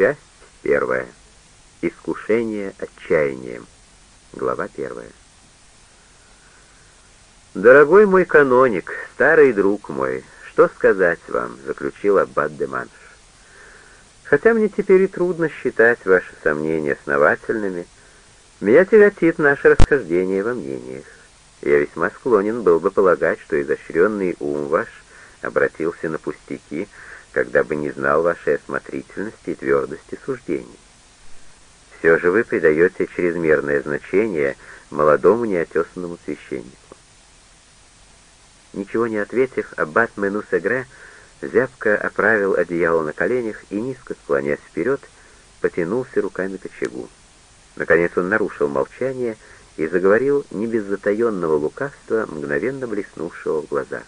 Часть первая. Искушение отчаянием. Глава первая. «Дорогой мой каноник, старый друг мой, что сказать вам?» — заключил Аббат де Манш. «Хотя мне теперь и трудно считать ваши сомнения основательными, меня тяготит наше расхождение во мнениях. Я весьма склонен был бы полагать, что изощренный ум ваш обратился на пустяки, когда бы не знал вашей осмотрительности и твердости суждений. Все же вы придаете чрезмерное значение молодому неотесанному священнику. Ничего не ответив, аббат Менусегре зябко оправил одеяло на коленях и, низко склонясь вперед, потянулся руками к очагу. Наконец он нарушил молчание и заговорил не без затаенного лукавства, мгновенно блеснувшего в глазах.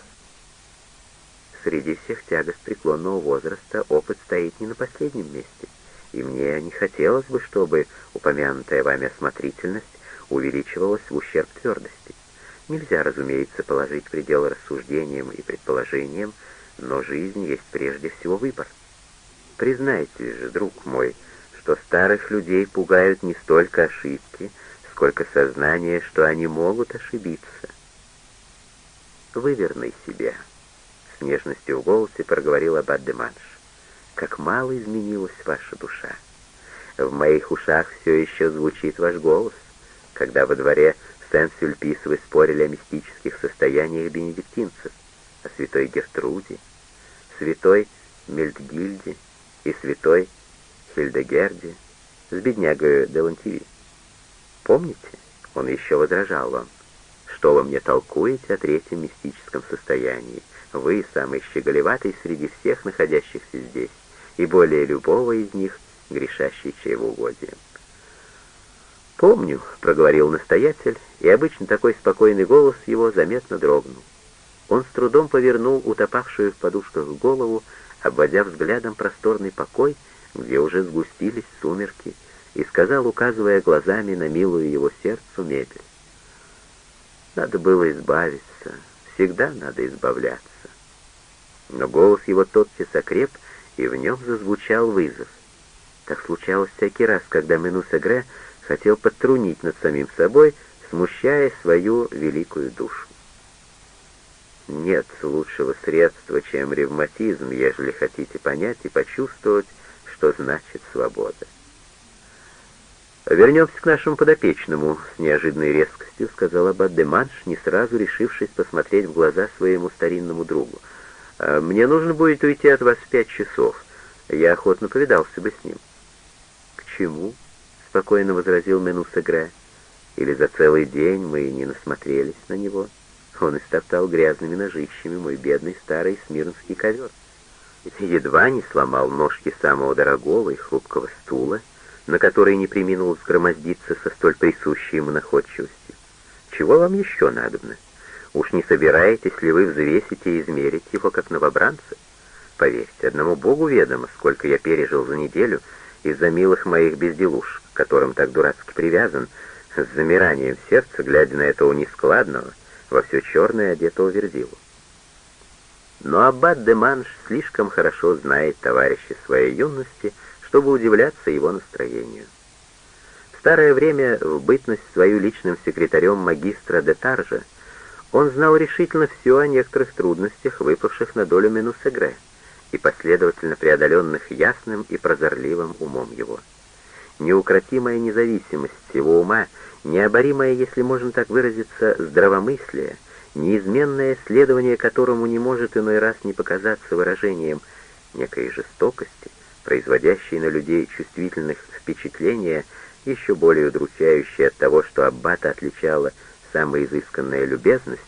Среди всех тягост преклонного возраста опыт стоит не на последнем месте, и мне не хотелось бы, чтобы упомянутая вами осмотрительность увеличивалась в ущерб твердости. Нельзя, разумеется, положить предел рассуждениям и предположениям, но жизнь есть прежде всего выбор. Признайте же, друг мой, что старых людей пугают не столько ошибки, сколько сознание, что они могут ошибиться. Выверной себя. Нежностью в голосе проговорил Аббат де Манш. Как мало изменилась ваша душа. В моих ушах все еще звучит ваш голос, когда во дворе Сен-Сюльпис вы спорили о мистических состояниях бенедиктинцев, о святой Гертруде, святой Мельтгильде и святой Хильдегерде с беднягой Делантиви. Помните, он еще возражал вам, что вы мне толкуете о третьем мистическом состоянии, вы самый щеголеватый среди всех находящихся здесь, и более любого из них, грешащий чревоугодием. «Помню», — проговорил настоятель, и обычно такой спокойный голос его заметно дрогнул. Он с трудом повернул утопавшую в подушках голову, обводя взглядом просторный покой, где уже сгустились сумерки, и сказал, указывая глазами на милую его сердцу мебель. «Надо было избавиться, всегда надо избавляться». Но голос его тотчас окреп, и в нем зазвучал вызов. Так случалось всякий раз, когда Менусегре хотел подтрунить над самим собой, смущая свою великую душу. Нет лучшего средства, чем ревматизм, ежели хотите понять и почувствовать, что значит свобода. «Вернемся к нашему подопечному», — с неожиданной резкостью сказал Аббат де Манш, не сразу решившись посмотреть в глаза своему старинному другу. «А «Мне нужно будет уйти от вас в пять часов. Я охотно повидался бы с ним». «К чему?» спокойно возразил Менусегре. «Или за целый день мы не насмотрелись на него?» Он истоптал грязными ножищами мой бедный старый смирнский ковер. Едва не сломал ножки самого дорогого и хрупкого стула, на который не приминул сгромоздиться со столь присущей ему находчивостью. Чего вам еще надобно? Уж не собираетесь ли вы взвесить и измерить его, как новобранца? Поверьте, одному Богу ведомо, сколько я пережил за неделю из-за милых моих безделушек к которым так дурацки привязан, с замиранием сердца, глядя на этого нескладного, во все черное одетого верзилу. Но аббат де Манш слишком хорошо знает товарища своей юности, чтобы удивляться его настроению. В старое время, в бытность свою личным секретарем магистра де Таржа, он знал решительно все о некоторых трудностях, выпавших на долю Менусегре, и последовательно преодоленных ясным и прозорливым умом его неукротимая независимость его ума, необоримое, если можно так выразиться, здравомыслие, неизменное следование которому не может иной раз не показаться выражением некой жестокости, производящей на людей чувствительных впечатления, еще более удручающее от того, что Аббата отличала самая изысканная любезность,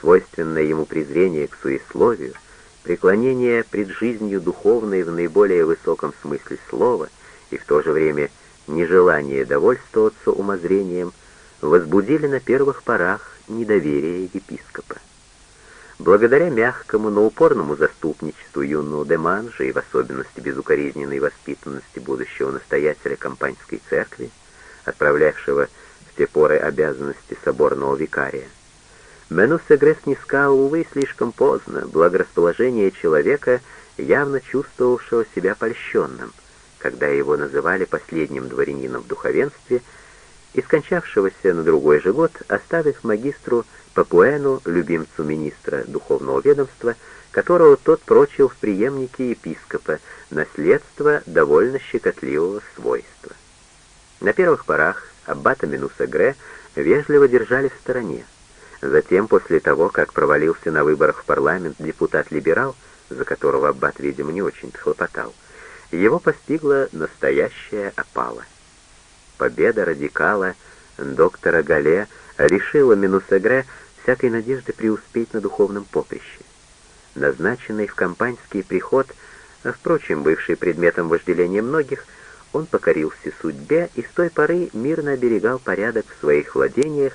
свойственное ему презрение к суесловию, преклонение пред жизнью духовной в наиболее высоком смысле слова и в то же время нежелание довольствоваться умозрением возбудили на первых порах недоверие епископа. Благодаря мягкому, но упорному заступничеству юного Деманжа и в особенности безукоризненной воспитанности будущего настоятеля Компаньской церкви, отправлявшего в те поры обязанности соборного викария, Менус Эгрес снискал, увы, слишком поздно, благорасположение человека, явно чувствовавшего себя польщенным, когда его называли последним дворянином в духовенстве, и скончавшегося на другой же год, оставив магистру Папуэну, любимцу министра духовного ведомства, которого тот прочил в преемнике епископа, наследство довольно щекотливого свойства. На первых порах аббата Минуса Гре вежливо держали в стороне. Затем, после того, как провалился на выборах в парламент депутат-либерал, за которого аббат, видимо, не очень хлопотал, его постигла настоящая опала. Победа радикала доктора Гале лишила Минусегре всякой надежды преуспеть на духовном поприще. Назначенный в компаньский приход, а, впрочем, бывший предметом вожделения многих, он покорился судьбе и с той поры мирно оберегал порядок в своих владениях,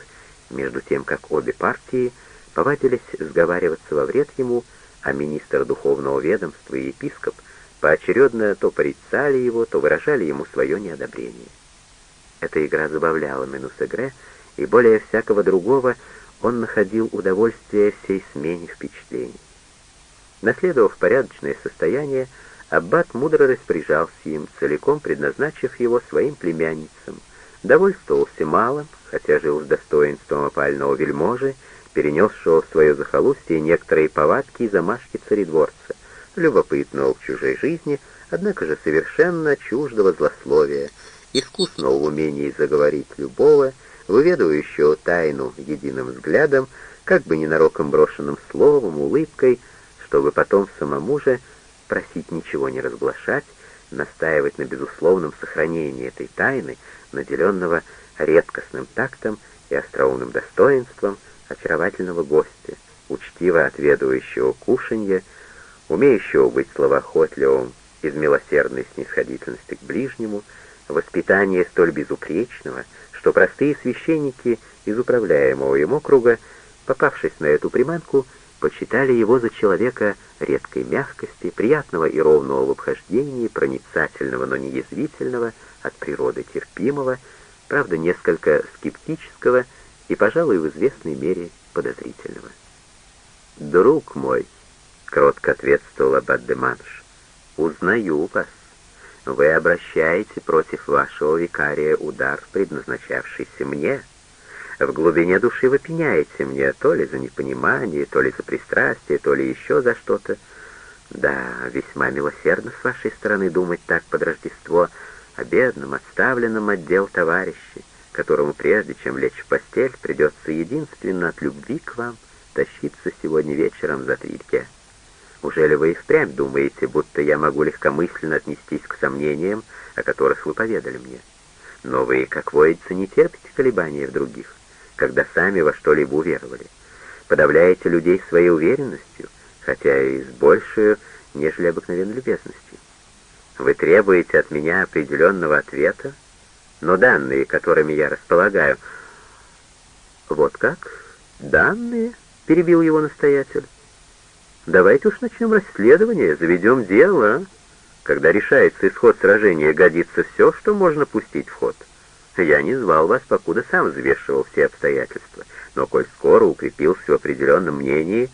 между тем как обе партии повадились сговариваться во вред ему, а министр духовного ведомства и епископ поочередно то порицали его, то выражали ему свое неодобрение. Эта игра забавляла Менусегре, и более всякого другого он находил удовольствие всей смене впечатлений. Наследовав порядочное состояние, Аббат мудро распоряжался им, целиком предназначив его своим племянницам, довольствовался малым, хотя жил с достоинством опального вельможи, перенесшего в свое захолустье некоторые повадки и замашки царедворца, любопытного в чужой жизни, однако же совершенно чуждого злословия, искусного в умении заговорить любого, выведывающего тайну единым взглядом, как бы ненароком брошенным словом, улыбкой, чтобы потом самому же просить ничего не разглашать, настаивать на безусловном сохранении этой тайны, наделенного редкостным тактом и остроумным достоинством очаровательного гостя, учтиво отведывающего кушанье, умеющего быть словоохотливым из милосердной снисходительности к ближнему, воспитание столь безупречного, что простые священники из управляемого ему круга, попавшись на эту приманку, почитали его за человека редкой мягкости, приятного и ровного в обхождении, проницательного, но не язвительного, от природы терпимого, правда, несколько скептического и, пожалуй, в известной мере подозрительного. «Друг мой», — кротко ответствовал Аббат де Манш, — «узнаю вас. Вы обращаете против вашего викария удар, предназначавшийся мне». В глубине души вы пеняете мне, то ли за непонимание, то ли за пристрастие, то ли еще за что-то. Да, весьма милосердно с вашей стороны думать так под Рождество о бедном, отставленном отдел товарище, которому прежде чем лечь в постель, придется единственно от любви к вам тащиться сегодня вечером за трильке. Ужели вы и впрямь думаете, будто я могу легкомысленно отнестись к сомнениям, о которых вы поведали мне? Но вы, как водится, не терпите колебания в других когда сами во что-либо уверовали. Подавляете людей своей уверенностью, хотя и с большей, нежели обыкновенной любезностью. Вы требуете от меня определенного ответа, но данные, которыми я располагаю... Вот как? Данные? Перебил его настоятель. Давайте уж начнем расследование, заведем дело. А? Когда решается исход сражения, годится все, что можно пустить в ход. Я не звал вас, покуда сам взвешивал все обстоятельства, но коль скоро укрепился в определенном мнении,